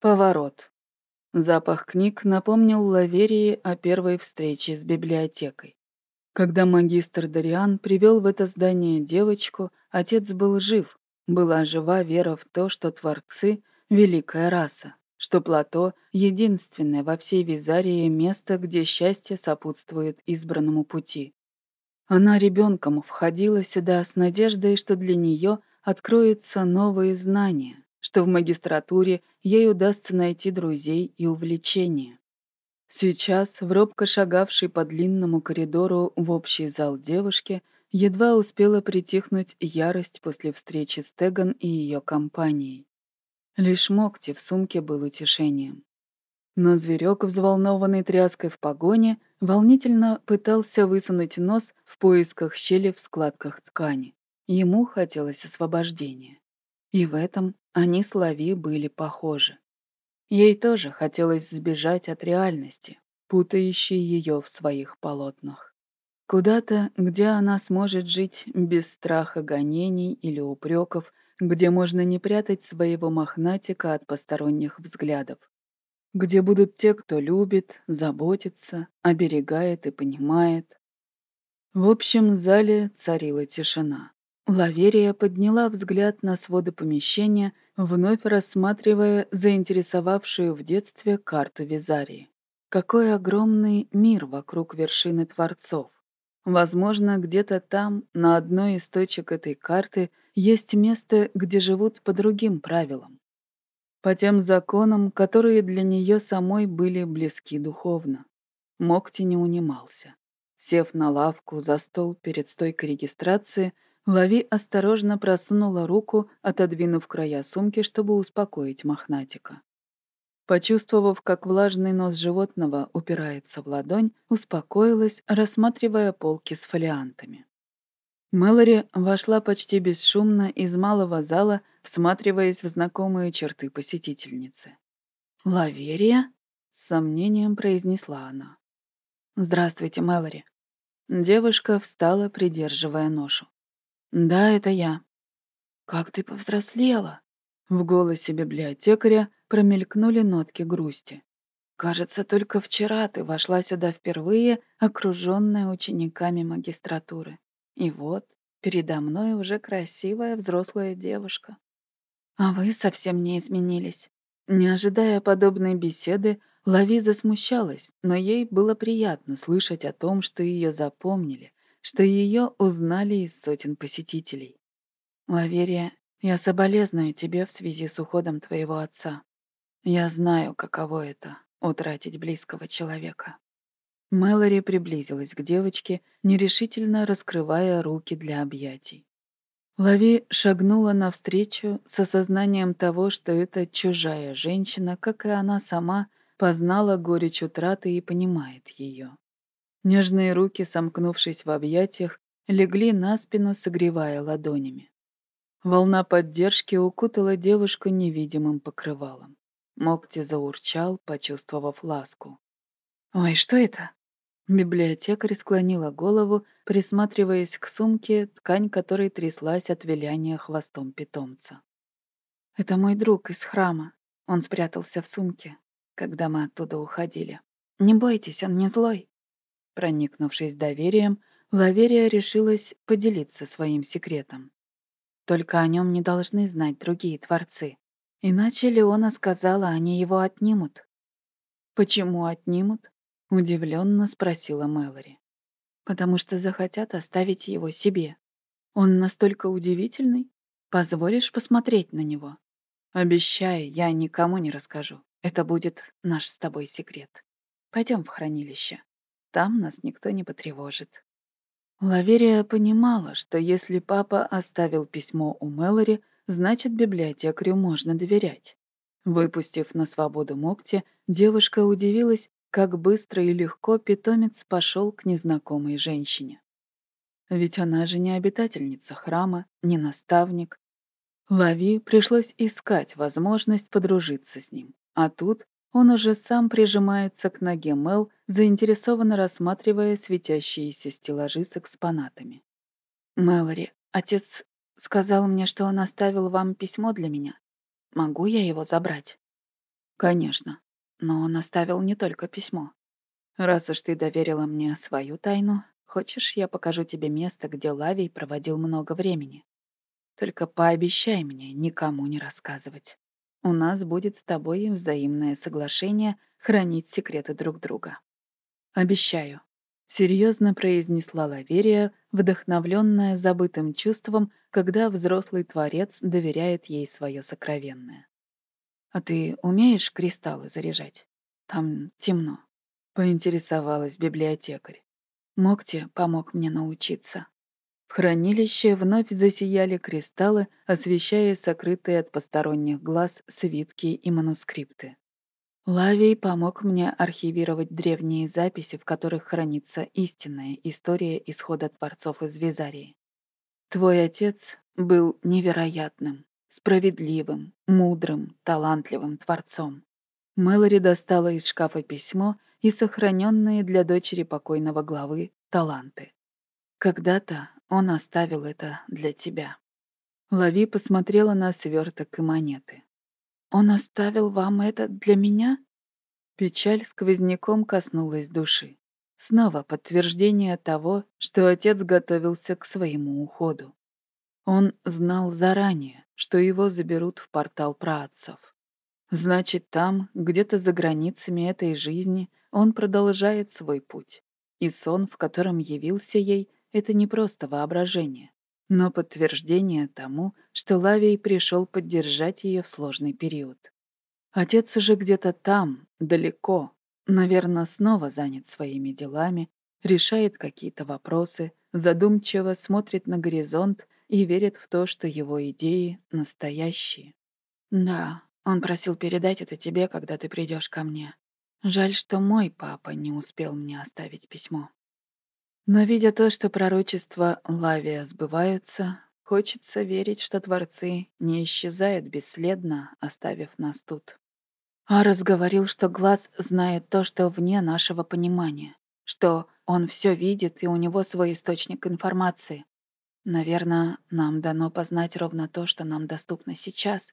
Поворот. Запах книг напомнил Лаверии о первой встрече с библиотекой. Когда магистр Дариан привел в это здание девочку, отец был жив, была жива вера в то, что творцы — великая раса, что плато — единственное во всей Визарии место, где счастье сопутствует избранному пути. Она ребенком входила сюда с надеждой, что для нее откроются новые знания, что в магистратуре ей удастся найти друзей и увлечения. Сейчас, в робко шагавшей по длинному коридору в общий зал девушки, едва успела притихнуть ярость после встречи с Теган и ее компанией. Лишь Мокти в сумке был утешением. Но зверек, взволнованный тряской в погоне, волнительно пытался высунуть нос в поисках щели в складках ткани. Ему хотелось освобождения. И в этом они с Лави были похожи. Ей тоже хотелось сбежать от реальности, путающей ее в своих полотнах. Куда-то, где она сможет жить без страха гонений или упреков, где можно не прятать своего мохнатика от посторонних взглядов, где будут те, кто любит, заботится, оберегает и понимает. В общем зале царила тишина. Лаверия подняла взгляд на своды помещения, вновь рассматривая заинтересовавшую в детстве карту Визарии. Какой огромный мир вокруг вершины Творцов. Возможно, где-то там, на одной из точек этой карты, есть место, где живут по другим правилам. По тем законам, которые для нее самой были близки духовно. Мокти не унимался. Сев на лавку за стол перед стойкой регистрации, Лави осторожно просунула руку, отодвинув края сумки, чтобы успокоить мохнатика. Почувствовав, как влажный нос животного упирается в ладонь, успокоилась, рассматривая полки с фолиантами. Мэлори вошла почти бесшумно из малого зала, всматриваясь в знакомые черты посетительницы. «Лаверия?» — с сомнением произнесла она. «Здравствуйте, Мэлори». Девушка встала, придерживая ношу. «Да, это я». «Как ты повзрослела?» В голосе библиотекаря промелькнули нотки грусти. «Кажется, только вчера ты вошла сюда впервые, окружённая учениками магистратуры. И вот, передо мной уже красивая взрослая девушка. А вы совсем не изменились». Не ожидая подобной беседы, Лави засмущалась, но ей было приятно слышать о том, что её запомнили, что ее узнали из сотен посетителей. «Лаверия, я соболезную тебе в связи с уходом твоего отца. Я знаю, каково это — утратить близкого человека». Мэлори приблизилась к девочке, нерешительно раскрывая руки для объятий. Лави шагнула навстречу с осознанием того, что эта чужая женщина, как и она сама, познала горечь утраты и понимает ее. Нежные руки, сомкнувшись в объятиях, легли на спину, согревая ладонями. Волна поддержки укутала девушку невидимым покрывалом. Мокти заурчал, почувствовав ласку. «Ой, что это?» Библиотекарь склонила голову, присматриваясь к сумке, ткань которой тряслась от виляния хвостом питомца. «Это мой друг из храма. Он спрятался в сумке, когда мы оттуда уходили. Не бойтесь, он не злой». Проникнувшись доверием, Лаверия решилась поделиться своим секретом. Только о нем не должны знать другие творцы. Иначе Леона сказала, они его отнимут. «Почему отнимут?» — удивленно спросила Мэлори. «Потому что захотят оставить его себе. Он настолько удивительный. Позволишь посмотреть на него? Обещаю, я никому не расскажу. Это будет наш с тобой секрет. Пойдем в хранилище». Там нас никто не потревожит. Лаверия понимала, что если папа оставил письмо у Мэлори, значит, библиотекарю можно доверять. Выпустив на свободу Мокти, девушка удивилась, как быстро и легко питомец пошел к незнакомой женщине. Ведь она же не обитательница храма, не наставник. Лави пришлось искать возможность подружиться с ним, а тут он уже сам прижимается к ноге Мел, заинтересованно рассматривая светящиеся стеллажи с экспонатами. «Мэлори, отец сказал мне, что он оставил вам письмо для меня. Могу я его забрать?» Конечно. Но он оставил не только письмо. Раз уж ты доверила мне свою тайну, хочешь, я покажу тебе место, где Лавий проводил много времени. Только пообещай мне никому не рассказывать. У нас будет с тобой взаимное соглашение хранить секреты друг друга. Обещаю. Серьезно произнесла Лаверия, вдохновленная забытым чувством, когда взрослый творец доверяет ей свое сокровенное. «А ты умеешь кристаллы заряжать? Там темно», — поинтересовалась библиотекарь. Мокти помог мне научиться. В хранилище вновь засияли кристаллы, освещая сокрытые от посторонних глаз свитки и манускрипты. Лавий помог мне архивировать древние записи, в которых хранится истинная история исхода творцов из Визарии. Твой отец был невероятным, справедливым, мудрым, талантливым творцом. Мэлори достала из шкафа письмо и сохраненные для дочери покойного главы таланты. Когда-то он оставил это для тебя. Лави посмотрела на сверток и монеты. Он оставил вам это для меня? Печаль сквозняком коснулась души. Снова подтверждение того, что отец готовился к своему уходу. Он знал заранее, что его заберут в портал праотцев. Значит, там, где-то за границами этой жизни, он продолжает свой путь. И сон, в котором явился ей, это не просто воображение, но подтверждение тому, что Лавий пришел поддержать ее в сложный период. Отец уже где-то там, далеко, наверное, снова занят своими делами, решает какие-то вопросы, задумчиво смотрит на горизонт и верит в то, что его идеи настоящие. Да, он просил передать это тебе, когда ты придешь ко мне. Жаль, что мой папа не успел мне оставить письмо. Но видя то, что пророчества Лавия сбываются, хочется верить, что творцы не исчезают бесследно, оставив нас тут. Арас говорил, что глаз знает то, что вне нашего понимания, что он все видит и у него свой источник информации. Наверное, нам дано познать ровно то, что нам доступно сейчас.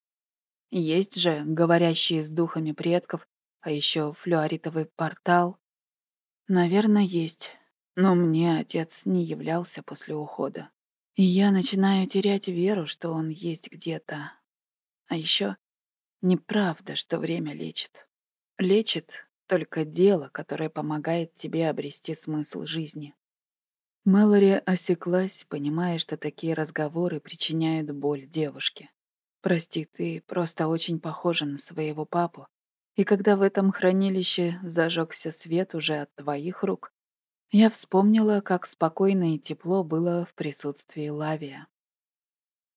Есть же говорящие с духами предков, а еще флюоритовый портал. Наверное, есть, но мне отец не являлся после ухода. И я начинаю терять веру, что он есть где-то. А еще Неправда, что время лечит. Лечит только дело, которое помогает тебе обрести смысл жизни. Мэлори осеклась, понимая, что такие разговоры причиняют боль девушке. «Прости, ты просто очень похожа на своего папу, и когда в этом хранилище зажегся свет уже от твоих рук, я вспомнила, как спокойно и тепло было в присутствии Лавия.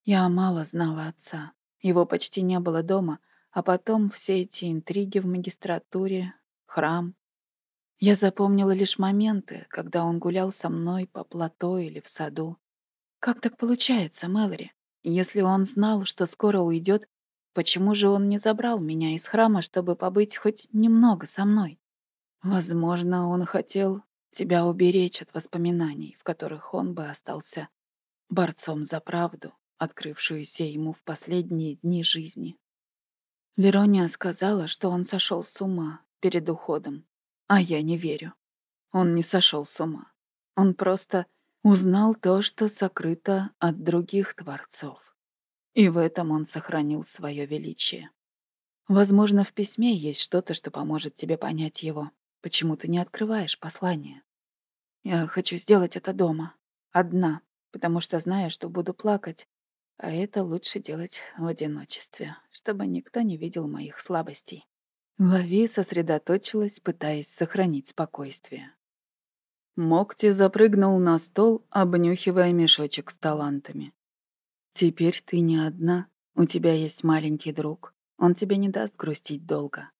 Я мало знала отца. Его почти не было дома, а потом все эти интриги в магистратуре, храм. Я запомнила лишь моменты, когда он гулял со мной по плато или в саду. Как так получается, Мэлори? Если он знал, что скоро уйдет, почему же он не забрал меня из храма, чтобы побыть хоть немного со мной? Возможно, он хотел тебя уберечь от воспоминаний, в которых он бы остался борцом за правду, открывшуюся ему в последние дни жизни. Верония сказала, что он сошел с ума перед уходом, а я не верю. Он не сошел с ума. Он просто узнал то, что сокрыто от других творцов. И в этом он сохранил свое величие. Возможно, в письме есть что-то, что поможет тебе понять его. Почему ты не открываешь послание? Я хочу сделать это дома. Одна, потому что знаю, что буду плакать, а это лучше делать в одиночестве, чтобы никто не видел моих слабостей. Лави сосредоточилась, пытаясь сохранить спокойствие. Мокти запрыгнул на стол, обнюхивая мешочек с талантами. «Теперь ты не одна. У тебя есть маленький друг. Он тебе не даст грустить долго.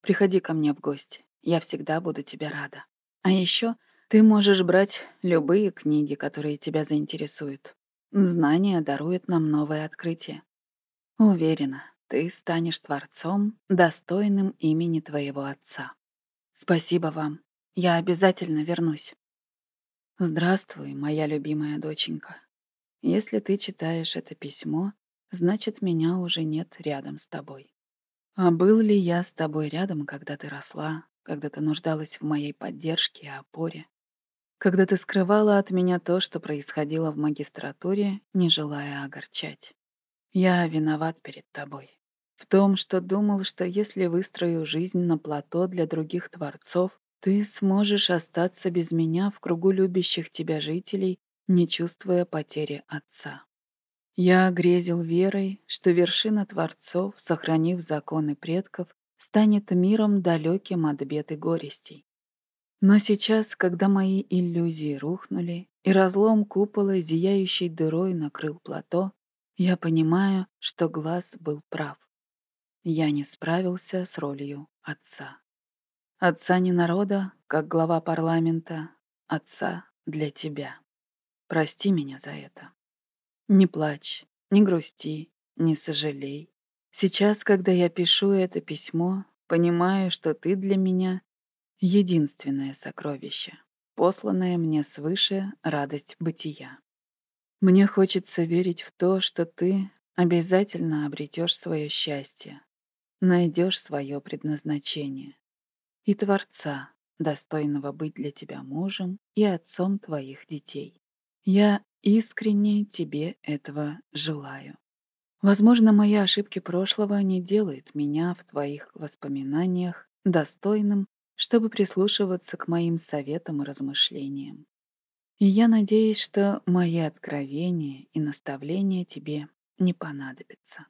Приходи ко мне в гости. Я всегда буду тебе рада. А еще ты можешь брать любые книги, которые тебя заинтересуют. Знание дарует нам новое открытие. Уверена, ты станешь творцом, достойным имени твоего отца. Спасибо вам. Я обязательно вернусь. Здравствуй, моя любимая доченька. Если ты читаешь это письмо, значит, меня уже нет рядом с тобой. А был ли я с тобой рядом, когда ты росла, когда ты нуждалась в моей поддержке и опоре? Когда ты скрывала от меня то, что происходило в магистратуре, не желая огорчать? Я виноват перед тобой. В том, что думал, что если выстрою жизнь на плато для других творцов, ты сможешь остаться без меня в кругу любящих тебя жителей, не чувствуя потери отца. Я грезил верой, что вершина Творцов, сохранив законы предков, станет миром далеким от бед и горестей. Но сейчас, когда мои иллюзии рухнули, и разлом купола, зияющей дырой, накрыл плато, я понимаю, что глаз был прав. Я не справился с ролью отца. Отца не народа, как глава парламента, отца для тебя. Прости меня за это. Не плачь, не грусти, не сожалей. Сейчас, когда я пишу это письмо, понимаю, что ты для меня — единственное сокровище, посланное мне свыше радость бытия. Мне хочется верить в то, что ты обязательно обретешь свое счастье, найдешь свое предназначение и Творца, достойного быть для тебя мужем и отцом твоих детей. Я Искренне тебе этого желаю. Возможно, мои ошибки прошлого не делают меня в твоих воспоминаниях достойным, чтобы прислушиваться к моим советам и размышлениям. И я надеюсь, что мои откровения и наставления тебе не понадобятся.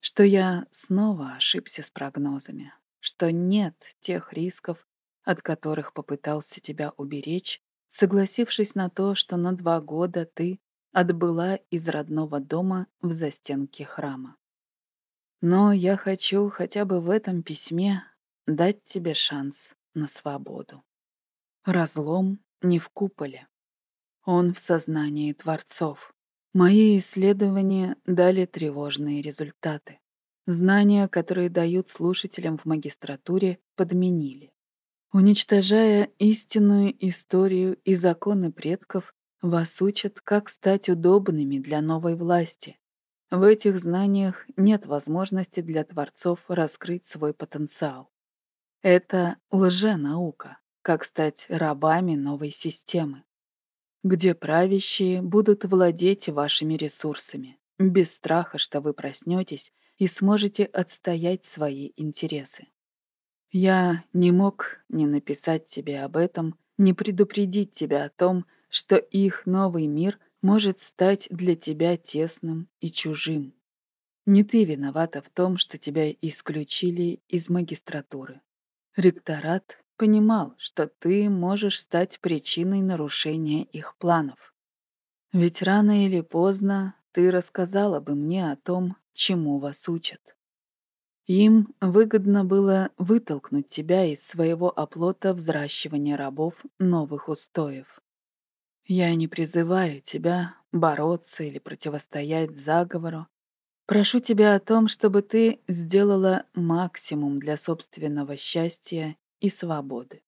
Что я снова ошибся с прогнозами, что нет тех рисков, от которых попытался тебя уберечь согласившись на то, что на два года ты отбыла из родного дома в застенке храма. Но я хочу хотя бы в этом письме дать тебе шанс на свободу. Разлом не в куполе. Он в сознании творцов. Мои исследования дали тревожные результаты. Знания, которые дают слушателям в магистратуре, подменили. Уничтожая истинную историю и законы предков, вас учат, как стать удобными для новой власти. В этих знаниях нет возможности для творцов раскрыть свой потенциал. Это лженаука, как стать рабами новой системы, где правящие будут владеть вашими ресурсами, без страха, что вы проснетесь и сможете отстоять свои интересы. Я не мог не написать тебе об этом, не предупредить тебя о том, что их новый мир может стать для тебя тесным и чужим. Не ты виновата в том, что тебя исключили из магистратуры. Ректорат понимал, что ты можешь стать причиной нарушения их планов. Ведь рано или поздно ты рассказала бы мне о том, чему вас учат. Им выгодно было вытолкнуть тебя из своего оплота взращивания рабов новых устоев. Я не призываю тебя бороться или противостоять заговору. Прошу тебя о том, чтобы ты сделала максимум для собственного счастья и свободы.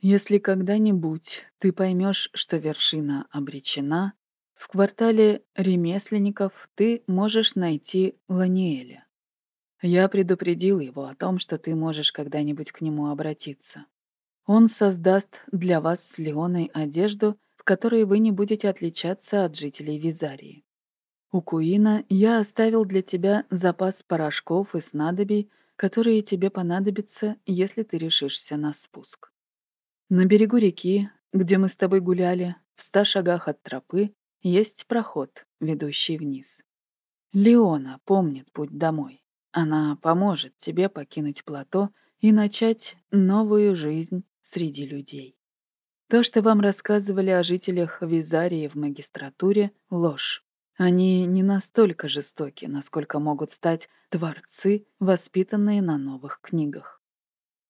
Если когда-нибудь ты поймешь, что вершина обречена, в квартале ремесленников ты можешь найти Ланиэля. Я предупредил его о том, что ты можешь когда-нибудь к нему обратиться. Он создаст для вас с Леоной одежду, в которой вы не будете отличаться от жителей Визарии. У Куина я оставил для тебя запас порошков и снадобий, которые тебе понадобятся, если ты решишься на спуск. На берегу реки, где мы с тобой гуляли, в ста шагах от тропы, есть проход, ведущий вниз. Леона помнит путь домой. Она поможет тебе покинуть плато и начать новую жизнь среди людей. То, что вам рассказывали о жителях Визарии в магистратуре, — ложь. Они не настолько жестоки, насколько могут стать творцы, воспитанные на новых книгах.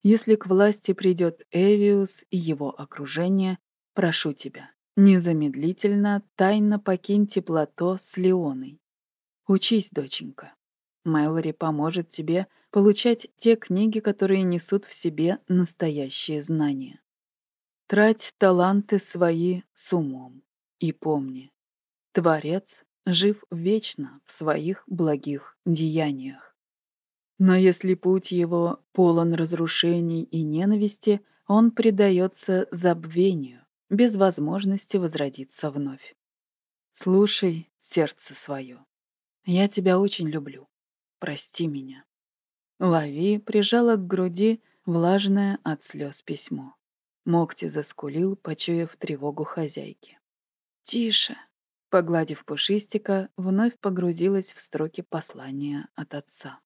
Если к власти придет Эвиус и его окружение, прошу тебя, незамедлительно тайно покиньте плато с Леоной. Учись, доченька. Мэлори поможет тебе получать те книги, которые несут в себе настоящие знания. Трать таланты свои с умом. И помни, Творец жив вечно в своих благих деяниях. Но если путь его полон разрушений и ненависти, он предается забвению, без возможности возродиться вновь. Слушай сердце свое. Я тебя очень люблю. Прости меня. Лави прижала к груди влажное от слез письмо. Мокти заскулил, почуяв тревогу хозяйки. «Тише!» Погладив пушистика, вновь погрузилась в строки послания от отца.